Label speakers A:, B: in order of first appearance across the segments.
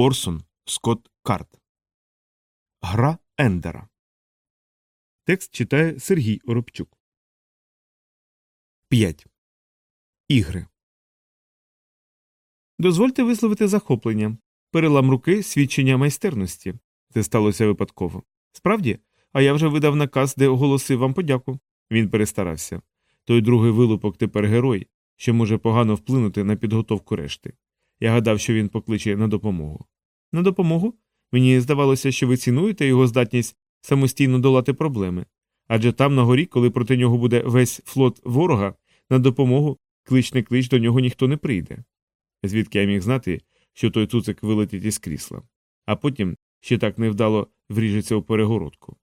A: Орсон Скотт Карт. Гра Ендера. Текст читає Сергій Оробчук. 5. Ігри. Дозвольте висловити захоплення. Перелам руки свідчення майстерності. Це сталося випадково. Справді, а я вже видав наказ, де оголосив вам подяку. Він перестарався. Той другий вилупок тепер герой, що може погано вплинути на підготовку решти. Я гадав, що він покличе на допомогу. На допомогу? Мені здавалося, що ви цінуєте його здатність самостійно долати проблеми. Адже там на горі, коли проти нього буде весь флот ворога, на допомогу клич не клич до нього ніхто не прийде. Звідки я міг знати, що той цуцик вилетить із крісла, а потім ще так невдало вріжеться у перегородку.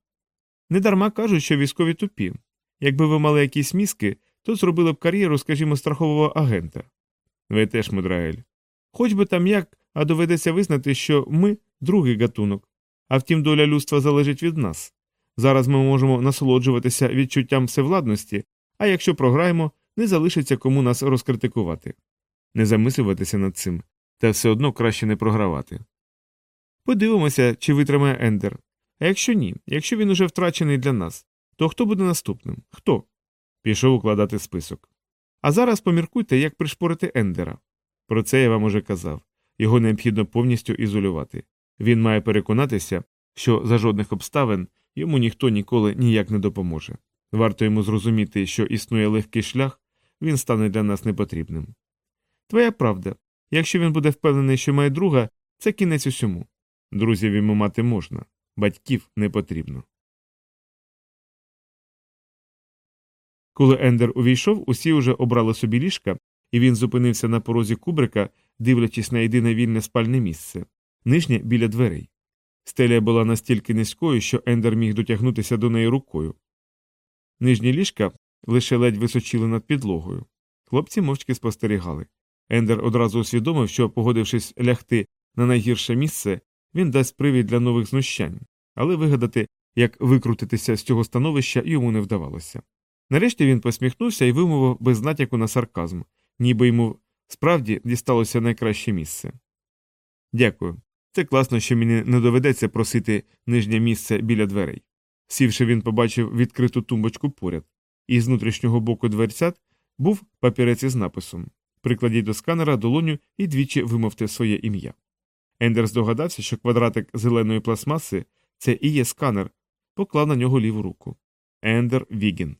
A: Недарма кажуть, що військові тупі. Якби ви мали якісь мізки, то зробили б кар'єру, скажімо, страхового агента. Ви теж, Мудраель. Хоч би там як, а доведеться визнати, що ми другий гатунок. А втім, доля людства залежить від нас. Зараз ми можемо насолоджуватися відчуттям всевладності, а якщо програємо, не залишиться кому нас розкритикувати. Не замислюватися над цим, та все одно краще не програвати. Подивимося, чи витримає Ендер. А якщо ні, якщо він уже втрачений для нас, то хто буде наступним? Хто? Пішов укладати список. А зараз поміркуйте, як пришпорити Ендера. Про це я вам уже казав. Його необхідно повністю ізолювати. Він має переконатися, що за жодних обставин йому ніхто ніколи ніяк не допоможе. Варто йому зрозуміти, що існує легкий шлях, він стане для нас непотрібним. Твоя правда, якщо він буде впевнений, що має друга, це кінець усьому. Друзів йому мати можна, батьків не потрібно. Коли Ендер увійшов, усі уже обрали собі ліжка, і він зупинився на порозі кубрика, дивлячись на єдине вільне спальне місце нижнє біля дверей. Стеля була настільки низькою, що Ендер міг дотягнутися до неї рукою. Нижні ліжка лише ледь височили над підлогою. Хлопці мовчки спостерігали. Ендер одразу усвідомив, що, погодившись лягти на найгірше місце, він дасть привід для нових знущань, але вигадати, як викрутитися з цього становища, йому не вдавалося. Нарешті він посміхнувся і вимовив без натяку на сарказм, ніби йому справді дісталося найкраще місце. Дякую. Це класно, що мені не доведеться просити нижнє місце біля дверей. Сівши, він побачив відкриту тумбочку поряд, і з внутрішнього боку дверцят був папірець із написом Прикладіть до сканера долоню і двічі вимовте своє ім'я. Ендер здогадався, що квадратик зеленої пластмаси це і є сканер, поклав на нього ліву руку. Ендер Вігін.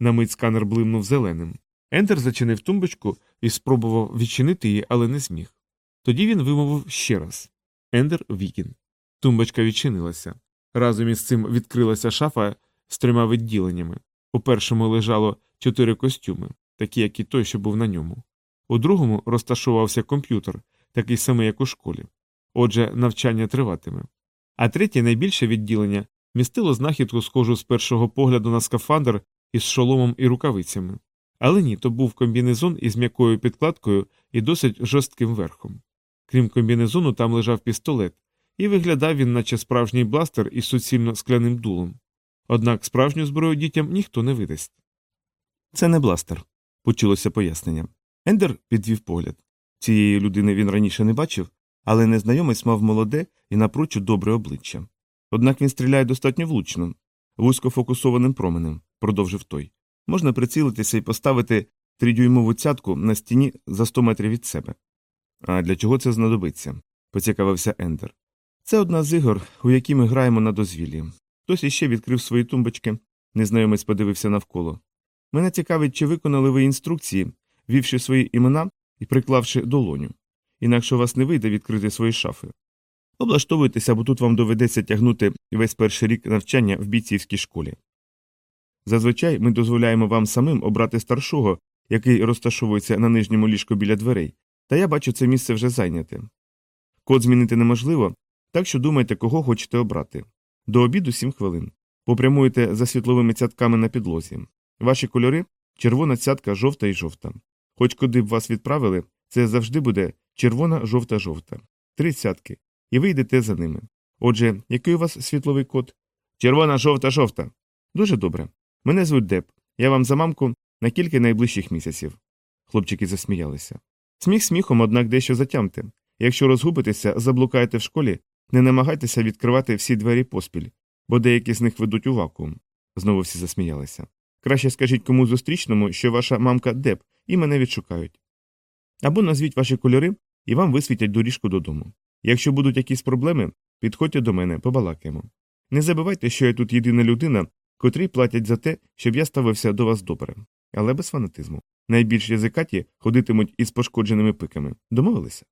A: На мить сканер блимнув зеленим. Ендер зачинив тумбочку і спробував відчинити її, але не зміг. Тоді він вимовив ще раз Ендер Вікін. Тумбочка відчинилася. Разом із цим відкрилася шафа з трьома відділеннями. У першому лежало чотири костюми, такі, як і той, що був на ньому. У другому розташовувався комп'ютер, такий самий, як у школі. Отже, навчання триватиме. А третє найбільше відділення містило знахідку, схожу з першого погляду на скафандр із шоломом і рукавицями. Але ні, то був комбінезон із м'якою підкладкою і досить жорстким верхом. Крім комбінезону, там лежав пістолет, і виглядав він, наче справжній бластер із суцільно скляним дулом. Однак справжню зброю дітям ніхто не видасть. Це не бластер, почулося пояснення. Ендер підвів погляд. Цієї людини він раніше не бачив, але незнайомець мав молоде і напрочуд добре обличчя. Однак він стріляє достатньо влучно, вузькофокусованим променем, продовжив той. Можна прицілитися і поставити тридюймову цятку на стіні за 100 метрів від себе. А для чого це знадобиться? поцікавився Ендер. Це одна з ігор, у які ми граємо на дозвіллі. Хтось іще відкрив свої тумбочки, незнайомець подивився навколо. Мене цікавить, чи виконали ви інструкції, вівши свої імена і приклавши долоню. Інакше у вас не вийде відкрити свої шафи. Облаштовуйтеся, бо тут вам доведеться тягнути весь перший рік навчання в бійцівській школі. Зазвичай ми дозволяємо вам самим обрати старшого, який розташовується на нижньому ліжку біля дверей, та я бачу це місце вже зайняте. Код змінити неможливо, так що думайте, кого хочете обрати. До обіду сім хвилин. Попрямуєте за світловими цятками на підлозі. Ваші кольори червона цятка, жовта і жовта. Хоч куди б вас відправили, це завжди буде червона, жовта, жовта. Три цятки. І ви йдете за ними. Отже, який у вас світловий код? Червона, жовта, жовта. Дуже добре. Мене звуть Деп. Я вам за мамку на кілька найближчих місяців. Хлопчики засміялися. Сміх сміхом, однак дещо затямте. Якщо розгубитеся, заблукаєте в школі, не намагайтеся відкривати всі двері поспіль, бо деякі з них ведуть у вакуум. Знову всі засміялися. Краще скажіть кому зустрічному, що ваша мамка деп, і мене відшукають. Або назвіть ваші кольори, і вам висвітять доріжку додому. Якщо будуть якісь проблеми, підходьте до мене, побалакаємо. Не забувайте, що я тут єдина людина, котрій платять за те, щоб я ставився до вас добре, але без фанатизму. Найбільш язикаті ходитимуть із пошкодженими пиками. Домовилися?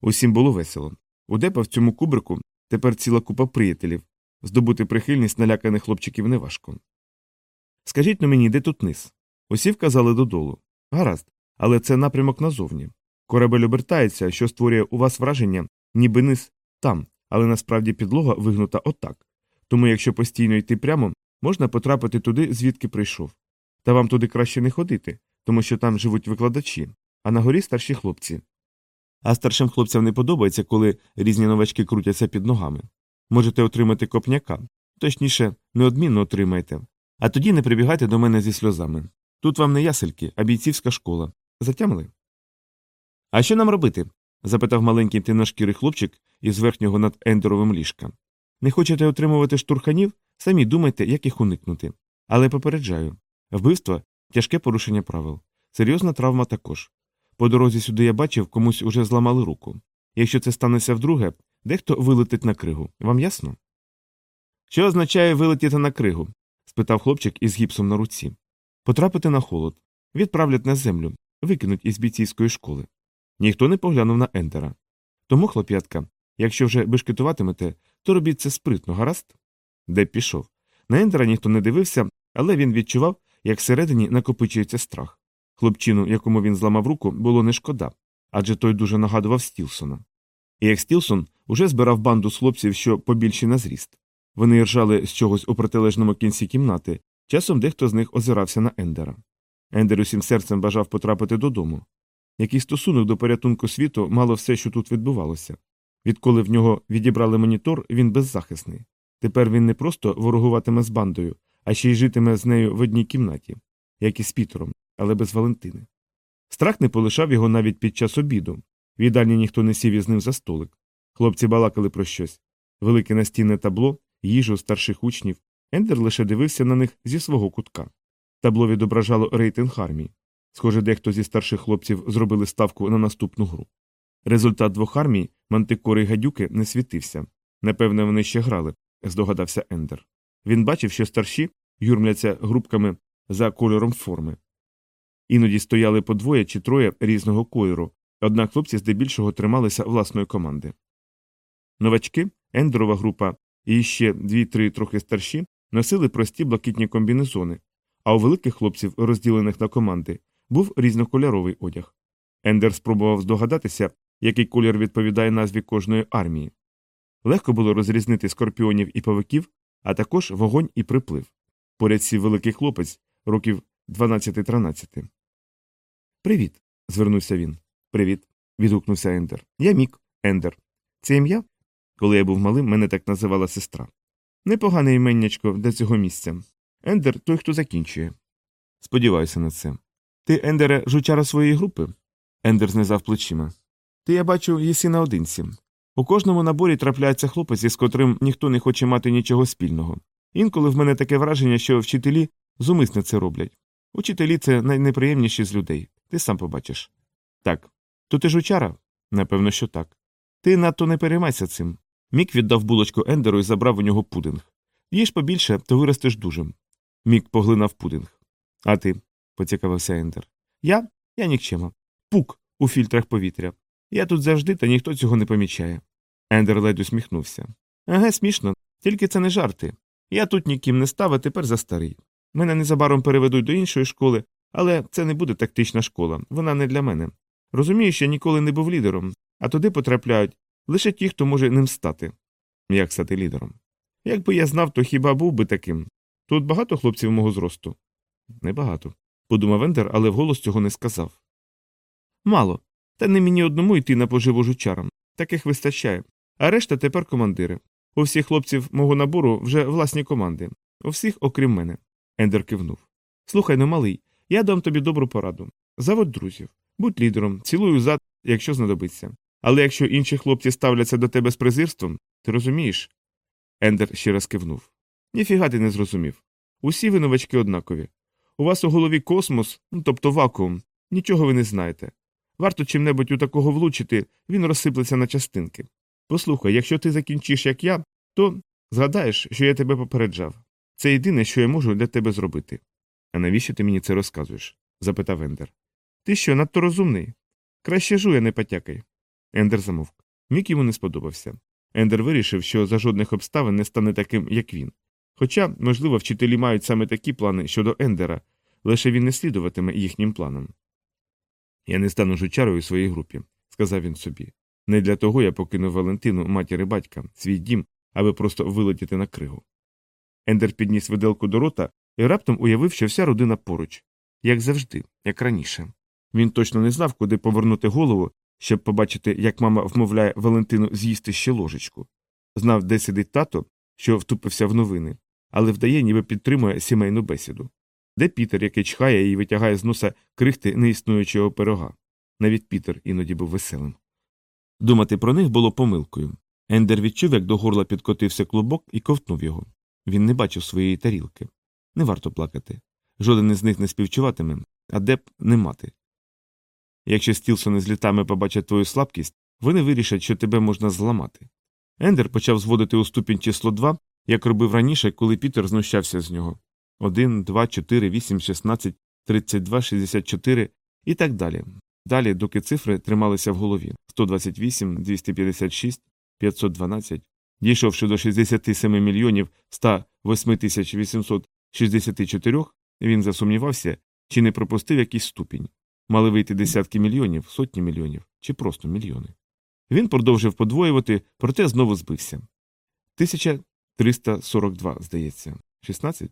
A: Усім було весело. У депа в цьому кубрику тепер ціла купа приятелів. Здобути прихильність наляканих хлопчиків неважко. Скажіть на мені, де тут низ? Усі вказали додолу. Гаразд, але це напрямок назовні. Корабель обертається, що створює у вас враження, ніби низ там, але насправді підлога вигнута отак. Тому, якщо постійно йти прямо, можна потрапити туди, звідки прийшов. Та вам туди краще не ходити, тому що там живуть викладачі, а на горі старші хлопці. А старшим хлопцям не подобається, коли різні новачки крутяться під ногами. Можете отримати копняка, точніше, неодмінно отримаєте. А тоді не прибігайте до мене зі сльозами. Тут вам не ясельки, а бійцівська школа. Затямили? А що нам робити? запитав маленький тиношкірий хлопчик із верхнього над ендеровим ліжка. Не хочете отримувати штурханів? Самі думайте, як їх уникнути. Але попереджаю вбивство тяжке порушення правил. Серйозна травма також. По дорозі сюди я бачив, комусь уже зламали руку. Якщо це станеться вдруге, дехто вилетить на кригу. Вам ясно? Що означає вилетіти на кригу? спитав хлопчик із гіпсом на руці. Потрапити на холод, відправлять на землю, викинуть із бійцівської школи. Ніхто не поглянув на Ендера. Тому, хлоп'ятка, якщо вже бешкетуватимете, то робіть це спритно, гаразд? Де пішов. На Ендера ніхто не дивився, але він відчував, як всередині накопичується страх. Хлопчину, якому він зламав руку, було не шкода, адже той дуже нагадував Стілсона. І як Стілсон уже збирав банду з хлопців, що побільші на зріст. Вони ржали з чогось у протилежному кінці кімнати, часом дехто з них озирався на Ендера. Ендер усім серцем бажав потрапити додому. Який стосунок до порятунку світу мало все, що тут відбувалося. Відколи в нього відібрали монітор, він беззахисний. Тепер він не просто ворогуватиме з бандою, а ще й житиме з нею в одній кімнаті, як і з Пітером, але без Валентини. Страх не полишав його навіть під час обіду. В їдальні ніхто не сів із ним за столик. Хлопці балакали про щось велике настінне табло, їжу старших учнів. Ендер лише дивився на них зі свого кутка. Табло відображало рейтинг армії. Схоже, дехто зі старших хлопців зробили ставку на наступну гру. Результат двох армій, мантикори гадюки, не світився. Напевне, вони ще грали, здогадався Ендер. Він бачив, що старші юрмляться групками за кольором форми. Іноді стояли по двоє чи троє різного кольору, однак хлопці здебільшого трималися власної команди. Новачки, Ендерова група і ще дві-три трохи старші носили прості блакитні комбінезони, а у великих хлопців, розділених на команди, був різнокольоровий одяг. Ендер спробував здогадатися, який колір відповідає назві кожної армії. Легко було розрізнити скорпіонів і павиків, а також вогонь і приплив. Поряд сів великий хлопець років 12-13. Привіт. звернувся він. Привіт. відгукнувся Ендер. Я Мік, Ендер. Це ім'я? Коли я був малим, мене так називала сестра. Непогане іменнячко для цього місця. Ендер той, хто закінчує. Сподіваюся на це. Ти, Ендере, жучара своєї групи? Ендер знизав плечима. Ти, я бачу, єси наодинці. У кожному наборі трапляється хлопець, із котрим ніхто не хоче мати нічого спільного. Інколи в мене таке враження, що вчителі зумисне це роблять. Учителі це найнеприємніші з людей, ти сам побачиш. Так. То ти жучара? Напевно, що так. Ти надто не переймайся цим. Мік віддав булочку Ендеру і забрав у нього пудинг. Їж побільше, то виростеш дужим. Мік поглинав пудинг. А ти? поцікавився Ендер. Я? Я нікчема. Пук у фільтрах повітря. Я тут завжди, та ніхто цього не помічає. Ендер ледь усміхнувся. Еге, смішно, тільки це не жарти. Я тут ніким не став, а тепер за старий. Мене незабаром переведуть до іншої школи, але це не буде тактична школа, вона не для мене. Розумію, що ніколи не був лідером, а туди потрапляють лише ті, хто може ним стати. Як стати лідером? Якби я знав, то хіба був би таким. Тут багато хлопців мого зросту? Небагато, подумав Ендер, але вголос цього не сказав. Мало. Та не мені одному йти на поживу жучарам. Таких вистачає. А решта тепер командири. У всіх хлопців мого набору вже власні команди. У всіх, окрім мене. Ендер кивнув. Слухай ну, малий, я дам тобі добру пораду. Заводь друзів. Будь лідером, цілую зад, якщо знадобиться. Але якщо інші хлопці ставляться до тебе з презирством, ти розумієш? Ендер ще раз кивнув. Ніфіга ти не зрозумів. Усі ви новачки однакові. У вас у голові космос, ну тобто вакуум, нічого ви не знаєте. Варто чим-небудь у такого влучити, він розсиплеться на частинки. Послухай, якщо ти закінчиш, як я, то згадаєш, що я тебе попереджав. Це єдине, що я можу для тебе зробити. А навіщо ти мені це розказуєш? запитав Ендер. Ти що, надто розумний? Краще жує, не потякай. Ендер замовк. Мік йому не сподобався. Ендер вирішив, що за жодних обставин не стане таким, як він. Хоча, можливо, вчителі мають саме такі плани щодо Ендера, лише він не слідуватиме їхнім планам. Я не стану жучарою у своїй групі, сказав він собі. Не для того я покинув Валентину, матір і батька, свій дім, аби просто вилетіти на кригу. Ендер підніс виделку до рота і раптом уявив, що вся родина поруч, як завжди, як раніше. Він точно не знав, куди повернути голову, щоб побачити, як мама вмовляє Валентину з'їсти ще ложечку. Знав, де сидить тато, що втупився в новини, але вдає, ніби підтримує сімейну бесіду. Де Пітер, який чхає і витягає з носа крихти неіснуючого пирога. Навіть Пітер іноді був веселим. Думати про них було помилкою. Ендер відчув, як до горла підкотився клубок і ковтнув його. Він не бачив своєї тарілки. Не варто плакати. Жоден із них не співчуватиме, а де б не мати. Якщо Стілсони з літами побачать твою слабкість, вони вирішать, що тебе можна зламати. Ендер почав зводити у ступінь число 2, як робив раніше, коли Пітер знущався з нього 1, 2, 4, 8, 16, 32, 64 і так далі. Далі, доки цифри трималися в голові 128, 256, 512, дійшовши до 67 мільйонів 108 тисяч 864, він засумнівався, чи не пропустив якийсь ступінь. Мали вийти десятки мільйонів, сотні мільйонів чи просто мільйони. Він продовжив подвоювати, проте знову збився. 1342, здається, 16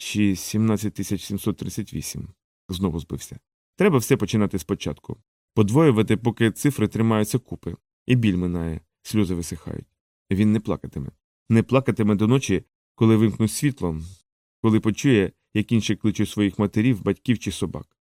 A: чи 17738. Знову збився. Треба все починати спочатку. Подвоювати, поки цифри тримаються купи, і біль минає, сльози висихають. Він не плакатиме. Не плакатиме до ночі, коли вимкнуть світло, коли почує, як інші кличуть своїх матерів, батьків чи собак.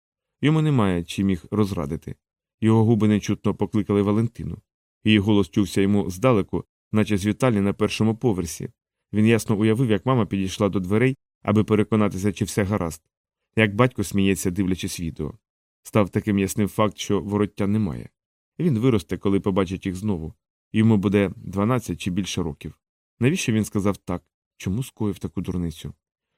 A: Йому немає чим їх розрадити. Його губи нечутно покликали Валентину. Її голос чувся йому здалеку, наче з вітальні на першому поверсі. Він ясно уявив, як мама підійшла до дверей, аби переконатися, чи все гаразд, як батько сміється, дивлячись відео. Став таким ясним факт, що вороття немає. Він виросте, коли побачить їх знову. Йому буде 12 чи більше років. Навіщо він сказав так? Чому скоїв таку дурницю?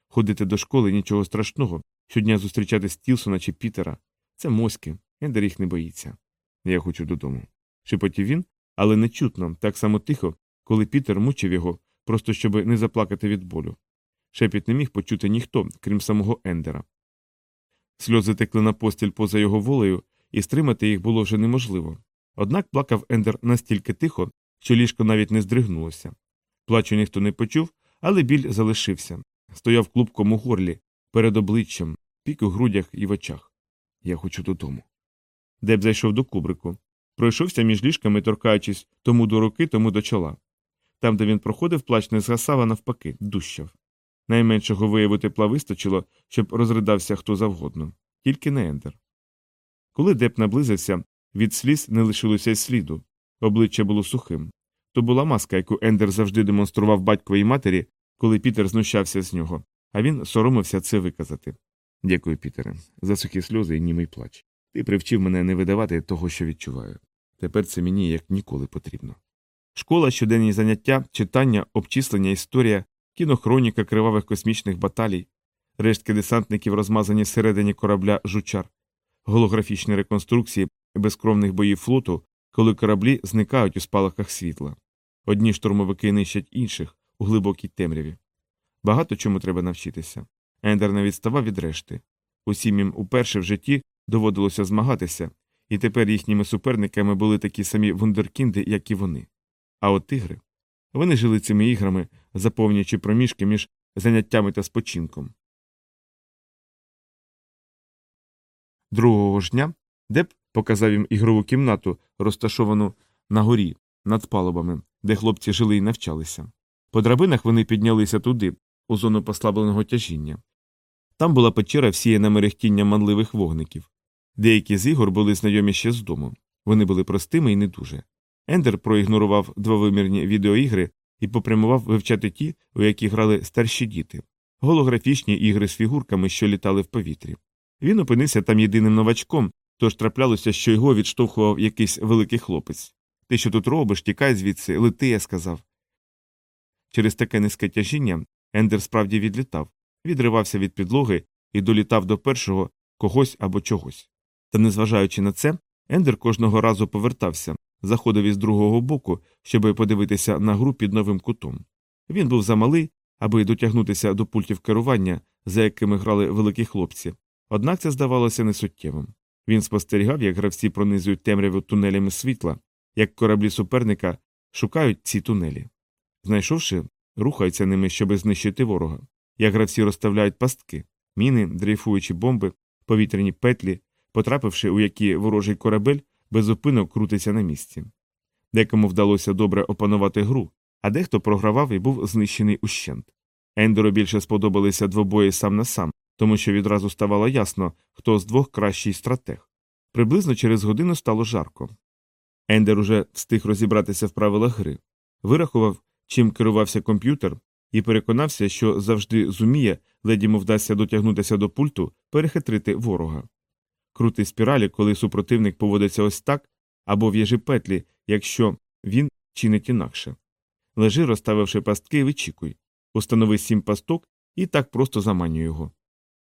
A: Ходити до школи нічого страшного, щодня зустрічати Стілсона чи Пітера. Це моськи, Ендер їх не боїться. Я хочу додому. Шепотів він, але нечутно, так само тихо, коли Пітер мучив його, просто щоб не заплакати від болю. Шепіт не міг почути ніхто, крім самого Ендера. Сльози текли на постіль поза його волею, і стримати їх було вже неможливо. Однак плакав Ендер настільки тихо, що ліжко навіть не здригнулося. Плачу ніхто не почув, але біль залишився. Стояв клубком у горлі, перед обличчям, пік у грудях і в очах. Я хочу додому. Деб зайшов до кубрику. Пройшовся між ліжками, торкаючись тому до руки, тому до чола. Там, де він проходив, плач не згасав, а навпаки, дущав. Найменшого вияву тепла вистачило, щоб розридався хто завгодно, тільки не Ендер. Коли Деп наблизився, від сліз не лишилося й сліду, обличчя було сухим. То була маска, яку Ендер завжди демонстрував батьковій матері, коли Пітер знущався з нього, а він соромився це виказати. Дякую, Пітере, за сухі сльози і німий плач. Ти привчив мене не видавати того, що відчуваю. Тепер це мені як ніколи потрібно. Школа, щоденні заняття, читання, обчислення, історія, кінохроніка кривавих космічних баталій, рештки десантників, розмазані всередині корабля жучар, голографічні реконструкції безкровних боїв флоту, коли кораблі зникають у спалахах світла. Одні штурмовики нищать інших у глибокій темряві. Багато чому треба навчитися. Ендер не відставав від решти. Усім їм уперше в житті доводилося змагатися, і тепер їхніми суперниками були такі самі вундеркінди, як і вони. А от тигри. Вони жили цими іграми, заповнюючи проміжки між заняттями та спочинком. Другого ж дня Деп показав їм ігрову кімнату, розташовану на горі, над палубами, де хлопці жили і навчалися. По драбинах вони піднялися туди, у зону послабленого тяжіння. Там була печера всіяна мерехтіння манливих вогників. Деякі з ігор були знайомі ще з дому. Вони були простими і не дуже. Ендер проігнорував двовимірні відеоігри і попрямував вивчати ті, у які грали старші діти, голографічні ігри з фігурками, що літали в повітрі. Він опинився там єдиним новачком, тож траплялося, що його відштовхував якийсь великий хлопець. Ти що тут робиш, тікай звідси, лети, я сказав. Через таке низьке тяжіння Ендер справді відлітав, відривався від підлоги і долітав до першого когось або чогось. Та незважаючи на це, Ендер кожного разу повертався, заходив із другого боку, щоб подивитися на гру під новим кутом. Він був замалий, аби дотягнутися до пультів керування, за якими грали великі хлопці, однак це здавалося несуттєвим. Він спостерігав, як гравці пронизують темряву тунелями світла, як кораблі суперника шукають ці тунелі. Знайшовши, рухаються ними, щоби знищити ворога, як гравці розставляють пастки, міни, дрейфуючі бомби, повітряні петлі, потрапивши у які ворожий корабель безупинно крутиться на місці. Декому вдалося добре опанувати гру, а дехто програвав і був знищений ущент. Ендеру більше сподобалися двобої сам на сам, тому що відразу ставало ясно, хто з двох кращий стратег. Приблизно через годину стало жарко. Ендер уже встиг розібратися в правилах гри, вирахував, чим керувався комп'ютер, і переконався, що завжди зуміє, ледь йому вдасться дотягнутися до пульту, перехитрити ворога. Крути спіралі, коли супротивник поводиться ось так, або в'яжи петлі, якщо він чинить інакше. Лежи, розставивши пастки, вичікуй. Установи сім пасток і так просто заманюй його.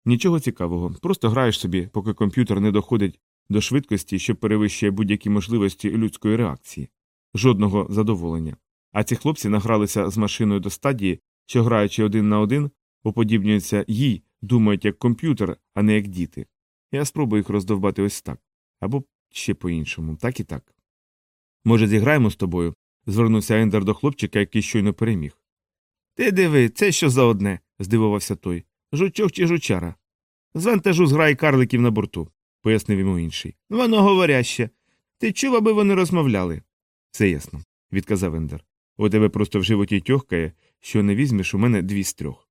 A: Нічого цікавого, просто граєш собі, поки комп'ютер не доходить до швидкості, що перевищує будь-які можливості людської реакції, жодного задоволення. А ці хлопці награлися з машиною до стадії, що, граючи один на один, уподібнюються їй, думають як комп'ютер, а не як діти. Я спробую їх роздовбати ось так. Або ще по іншому, так і так. Може, зіграємо з тобою? звернувся Ендер до хлопчика, який щойно переміг. Ти диви, це що за одне? здивувався той. Жучок чи жучара. З вантажу зграй карликів на борту, пояснив йому інший. Воно говоряще. Ти чув, аби вони розмовляли? Все ясно, відказав Ендер. У тебе просто в животі тьохкає, що не візьмеш у мене дві з трьох.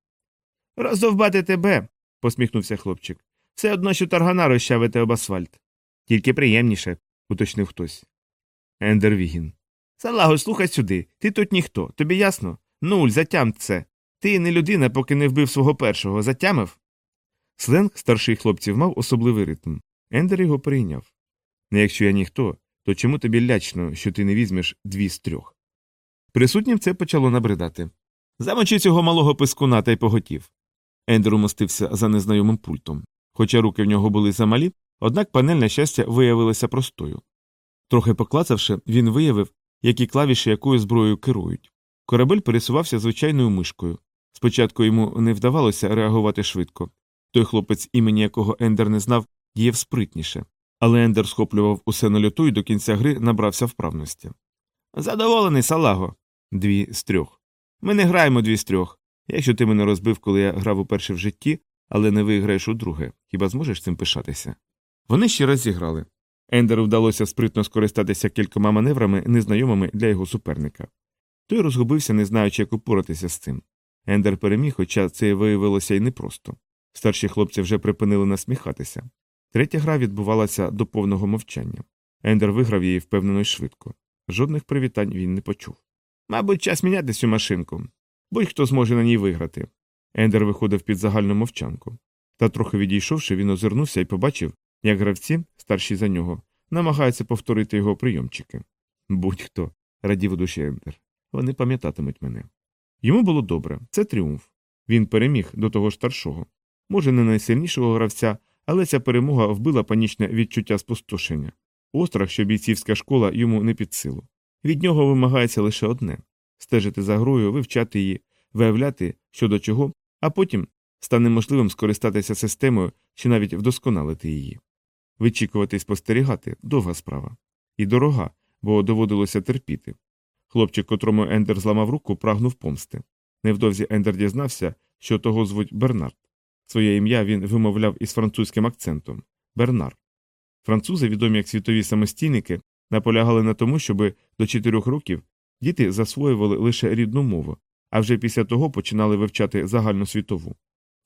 A: Роздовбати тебе, посміхнувся хлопчик. Все одно, що таргана розчавити об асфальт. Тільки приємніше, уточнив хтось. Ендер Вігін. Салаго, слухай сюди. Ти тут ніхто. Тобі ясно? Нуль, затям це. Ти не людина, поки не вбив свого першого. Затямив? Сленг старших хлопців мав особливий ритм. Ендер його прийняв. Не якщо я ніхто, то чому тобі лячно, що ти не візьмеш дві з трьох? Присутнім це почало набридати. Замочи цього малого пискуна та й поготів. Ендер умостився за незнайомим пультом. Хоча руки в нього були замалі, однак панель, на щастя, виявилася простою. Трохи поклацавши, він виявив, які клавіші якою зброєю керують. Корабель пересувався звичайною мишкою. Спочатку йому не вдавалося реагувати швидко. Той хлопець, імені якого Ендер не знав, діяв спритніше, але Ендер схоплював усе на льоту і до кінця гри набрався вправності. Задоволений, салаго. Дві з трьох. Ми не граємо дві з трьох. Якщо ти мене розбив, коли я грав уперше в житті, але не виграєш у друге, хіба зможеш цим пишатися? Вони ще раз зіграли. Ендеру вдалося спритно скористатися кількома маневрами, незнайомими для його суперника. Той розгубився, не знаючи, як упоратися з цим. Ендер переміг, хоча це виявилося й непросто. Старші хлопці вже припинили насміхатися. Третя гра відбувалася до повного мовчання. Ендер виграв її впевнено й швидко. Жодних привітань він не почув. Мабуть, час міняти цю машинку. Будь-хто зможе на ній виграти. Ендер виходив під загальну мовчанку. Та трохи відійшовши, він озирнувся і побачив, як гравці, старші за нього, намагаються повторити його прийомчики. Будь-хто, радів у душі Ендер. Вони пам'ятатимуть мене. Йому було добре, це тріумф. Він переміг до того старшого. Може, не найсильнішого гравця, але ця перемога вбила панічне відчуття спустошення. Острах, що бійцівська школа йому не під силу. Від нього вимагається лише одне стежити за грою, вивчати її, виявляти, що до чого, а потім стане можливим скористатися системою чи навіть вдосконалити її. Вичікувати і спостерігати довга справа. І дорога, бо доводилося терпіти. Хлопчик, котрому Ендер зламав руку, прагнув помсти. Невдовзі Ендер дізнався, що того звуть Бернард. Своє ім'я він вимовляв із французьким акцентом Бернар. Французи, відомі як світові самостійники, наполягали на тому, щоб до чотирьох років діти засвоювали лише рідну мову, а вже після того починали вивчати загальну світову.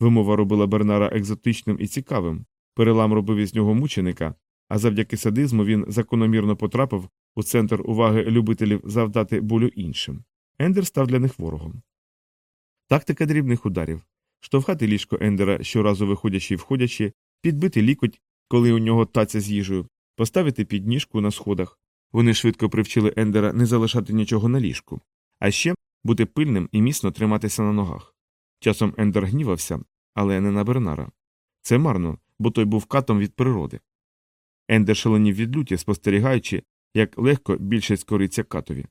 A: Вимова робила Бернара екзотичним і цікавим, перелам робив із нього мученика, а завдяки садизму він закономірно потрапив у центр уваги любителів завдати болю іншим. Ендер став для них ворогом. Тактика дрібних ударів штовхати ліжко Ендера, щоразу виходячи і входячи, підбити лікоть, коли у нього таця з їжею, поставити підніжку на сходах. Вони швидко привчили Ендера не залишати нічого на ліжку, а ще бути пильним і міцно триматися на ногах. Часом Ендер гнівався, але не на Бернара. Це марно, бо той був катом від природи. Ендер шаленів від люті, спостерігаючи, як легко більшість кориться катові.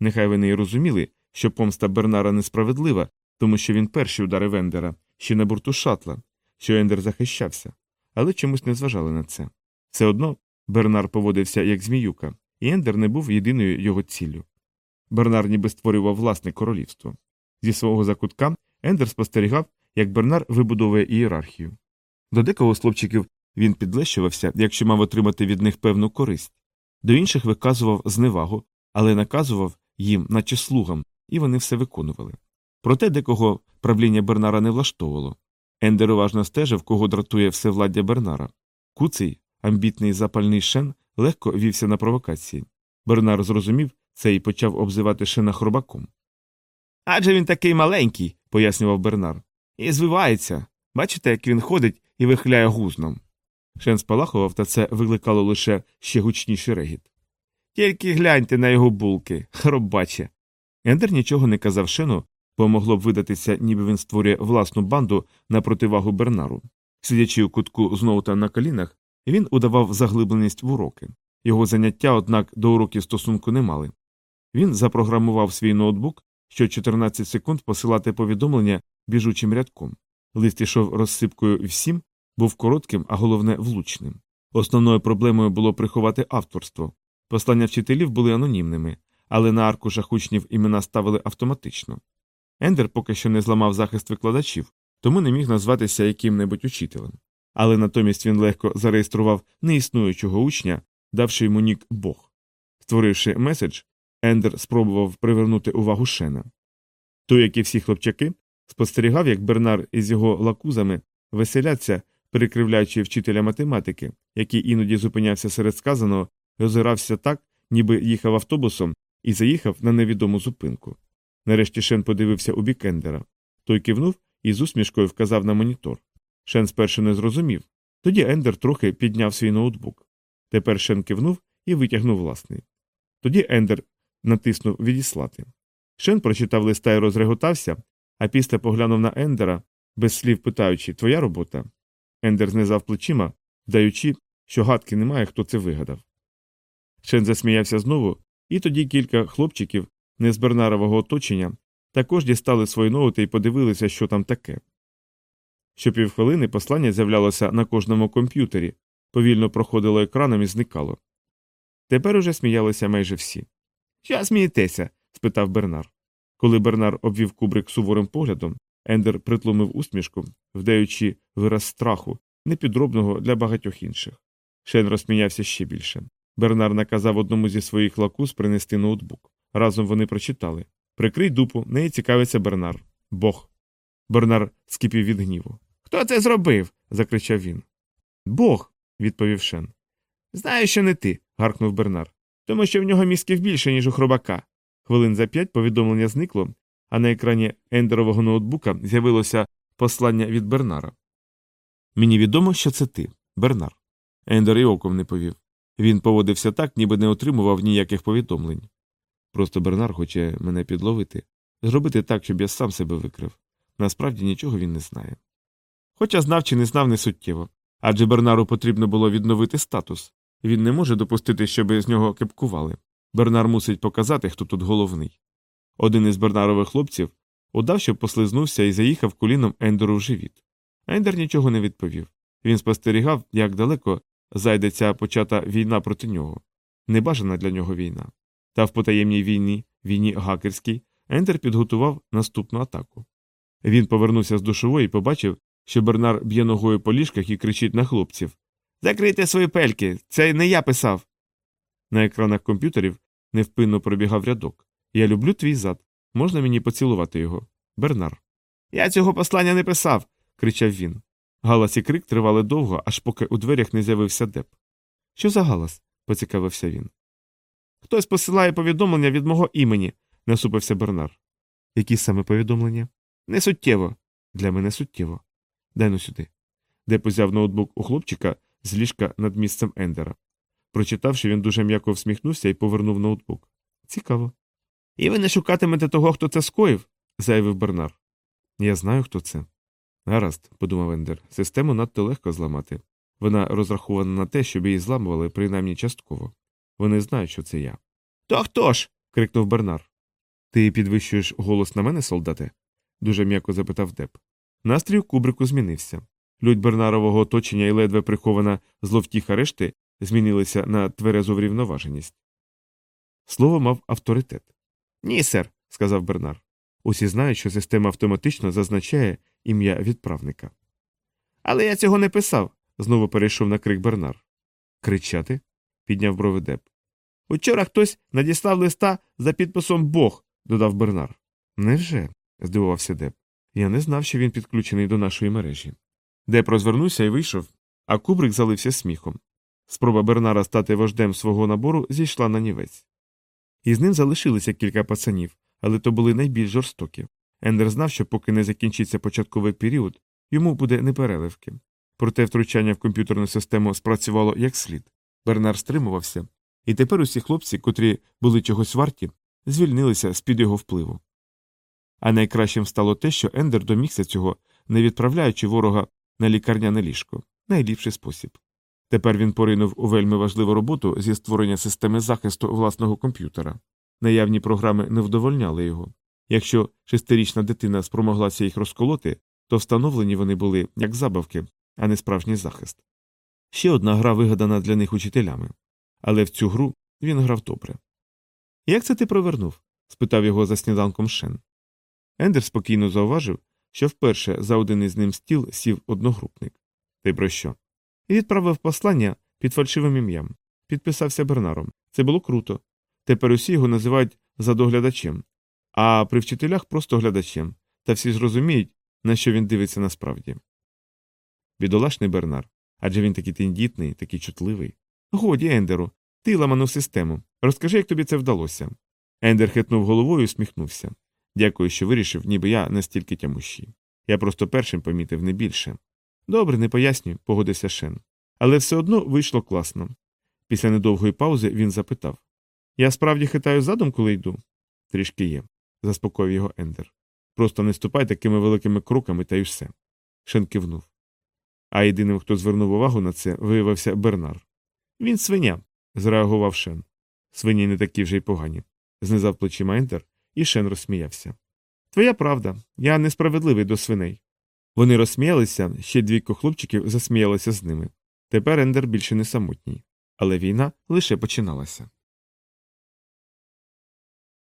A: Нехай вони й розуміли, що помста Бернара несправедлива, тому що він перший ударив Ендера, ще на борту шатла, що Ендер захищався, але чомусь не зважали на це. Все одно Бернар поводився як зміюка, і Ендер не був єдиною його ціллю. Бернар ніби створював власне королівство. Зі свого закутка Ендер спостерігав, як Бернар вибудовує ієрархію. До декого з хлопчиків він підлещувався, якщо мав отримати від них певну користь, до інших виказував зневагу, але наказував їм, наче слугам, і вони все виконували. Проте декого правління Бернара не влаштовувало. Ендер уважно стежив, кого дратує всевладдя Бернара. Куций, амбітний запальний шен легко вівся на провокації. Бернар зрозумів це і почав обзивати шена хробаком. Адже він такий маленький, пояснював Бернар, і звивається. Бачите, як він ходить і вихляє гузном. Шен спалахував, та це викликало лише ще гучніший регіт. Тільки гляньте на його булки, хробаче. Ендер нічого не казав Шену, бо могло б видатися, ніби він створює власну банду на противагу Бернару. Сидячи у кутку з ноута на колінах, він удавав заглибленість в уроки. Його заняття, однак, до уроків стосунку не мали. Він запрограмував свій ноутбук, що 14 секунд посилати повідомлення біжучим рядком. Лист ішов розсипкою всім, був коротким, а головне влучним. Основною проблемою було приховати авторство. Послання вчителів були анонімними, але на аркушах учнів імена ставили автоматично. Ендер поки що не зламав захист викладачів, тому не міг назватися яким-небудь учителем. Але натомість він легко зареєстрував неіснуючого учня, давши йому нік Бог. Створивши меседж, Ендер спробував привернути увагу Шена. Той, як і всі хлопчаки, спостерігав, як Бернар із його лакузами веселяться, перекривляючи вчителя математики, який іноді зупинявся серед сказаного, озирався так, ніби їхав автобусом, і заїхав на невідому зупинку. Нарешті Шен подивився у бік Ендера. Той кивнув і з усмішкою вказав на монітор. Шен спершу не зрозумів. Тоді Ендер трохи підняв свій ноутбук. Тепер Шен кивнув і витягнув власний. Тоді Ендер натиснув відіслати. Шен прочитав листа і розреготався, а після поглянув на Ендера, без слів питаючи Твоя робота. Ендер знизав плечима, вдаючи, що гадки немає, хто це вигадав. Шен засміявся знову, і тоді кілька хлопчиків не з Бернарового оточення також дістали свої ноути і подивилися, що там таке. Щопівхвилини послання з'являлося на кожному комп'ютері, повільно проходило екраном і зникало. Тепер уже сміялися майже всі. Що смієтеся? спитав Бернар. Коли Бернар обвів кубрик суворим поглядом, Ендер притлумив усмішку, вдаючи вираз страху, непідробного для багатьох інших. Шен розсміявся ще більше. Бернар наказав одному зі своїх лакуз принести ноутбук. Разом вони прочитали Прикрий дупу, неї цікавиться Бернар. Бог. Бернар скипів від гніву. Хто це зробив? закричав він. Бог. відповів Шен. Знаю, що не ти. гаркнув Бернар. Тому що в нього мізків більше, ніж у хробака. Хвилин за п'ять повідомлення зникло, а на екрані ендерового ноутбука з'явилося послання від Бернара. Мені відомо, що це ти, Бернар. Ендер і оком не повів. Він поводився так, ніби не отримував ніяких повідомлень. Просто Бернар хоче мене підловити, зробити так, щоб я сам себе викрив. Насправді нічого він не знає. Хоча знав чи не знав не суттєво. Адже Бернару потрібно було відновити статус. Він не може допустити, щоб з нього кепкували. Бернар мусить показати, хто тут головний. Один із Бернарових хлопців удав, що послизнувся і заїхав коліном Ендеру в живіт. Ендер нічого не відповів. Він спостерігав, як далеко зайде ця почата війна проти нього. Небажана для нього війна. Та в потаємній війні, війні гакерській, Ендер підготував наступну атаку. Він повернувся з душової і побачив, що Бернар б'є ногою по ліжках і кричить на хлопців Закрийте свої пельки, це не я писав. На екранах комп'ютерів невпинно пробігав рядок. Я люблю твій зад. Можна мені поцілувати його? Бернар. Я цього послання не писав. кричав він. Галас і крик тривали довго, аж поки у дверях не з'явився деп. Що за галас? поцікавився він. Хтось посилає повідомлення від мого імені, насупився Бернар. Які саме повідомлення? Не суттєво. Для мене суттєво. Дай ну сюди. Деп узяв ноутбук у хлопчика з ліжка над місцем Ендера. Прочитавши, він дуже м'яко всміхнувся і повернув ноутбук. Цікаво. І ви не шукатимете того, хто це скоїв? заявив Бернар. Я знаю, хто це. Гаразд, подумав Ендер, систему надто легко зламати. Вона розрахована на те, щоб її зламували принаймні частково. Вони знають, що це я. То хто ж? крикнув Бернар. Ти підвищуєш голос на мене, солдате? дуже м'яко запитав Деп. Настрій у кубрику змінився. Людь Бернарового оточення і ледве прихована зловтіха решти змінилися на тверезу врівноваженість. Слово мав авторитет. Ні, сер, сказав Бернар. Усі знають, що система автоматично зазначає ім'я відправника. Але я цього не писав, знову перейшов на крик Бернар. Кричати? підняв брови Деп. Учора хтось надіслав листа за підписом Бог, додав Бернар. Невже? здивувався Деп. Я не знав, що він підключений до нашої мережі. Деп розвернувся і вийшов, а кубрик залився сміхом. Спроба Бернара стати вождем свого набору зійшла на нівець. Із ним залишилися кілька пацанів, але то були найбільш жорстокі. Ендер знав, що поки не закінчиться початковий період, йому буде непереливки. Проте втручання в комп'ютерну систему спрацювало як слід. Бернар стримувався, і тепер усі хлопці, котрі були чогось варті, звільнилися з під його впливу. А найкращим стало те, що Ендер домігся цього, не відправляючи ворога на лікарняне ліжко найліпший спосіб. Тепер він поринув у вельми важливу роботу зі створення системи захисту власного комп'ютера. Наявні програми не вдовольняли його. Якщо шестирічна дитина спромоглася їх розколоти, то встановлені вони були як забавки, а не справжній захист. Ще одна гра вигадана для них учителями. Але в цю гру він грав добре. Як це ти провернув? спитав його за сніданком Шен. Ендер спокійно зауважив, що вперше за один із ним стіл сів одногрупник. Ти про що? І відправив послання під фальшивим ім'ям. Підписався Бернаром. Це було круто. Тепер усі його називають задоглядачем, а при вчителях просто глядачем, та всі зрозуміють, на що він дивиться насправді. Бідолашний Бернар. Адже він такий тендітний, такий чутливий. Годі, Ендеру, ти ламанув систему. Розкажи, як тобі це вдалося. Ендер хитнув головою і усміхнувся. Дякую, що вирішив, ніби я настільки тямущий. Я просто першим помітив не більше. Добре, не пояснюю, погодився Шен. Але все одно вийшло класно. Після недовгої паузи він запитав Я справді хитаю задом, коли йду? Трішки є, заспокоїв його Ендер. Просто не ступай такими великими кроками та й все. Шен кивнув. А єдиним, хто звернув увагу на це, виявився Бернар. Він свиня, зреагував Шен. Свині не такі вже й погані. Знизав плечима Ендер, і Шен розсміявся. Твоя правда, я несправедливий до свиней. Вони розсміялися, ще двійко хлопчиків засміялися з ними. Тепер Ендер більше не самотній. Але війна лише починалася.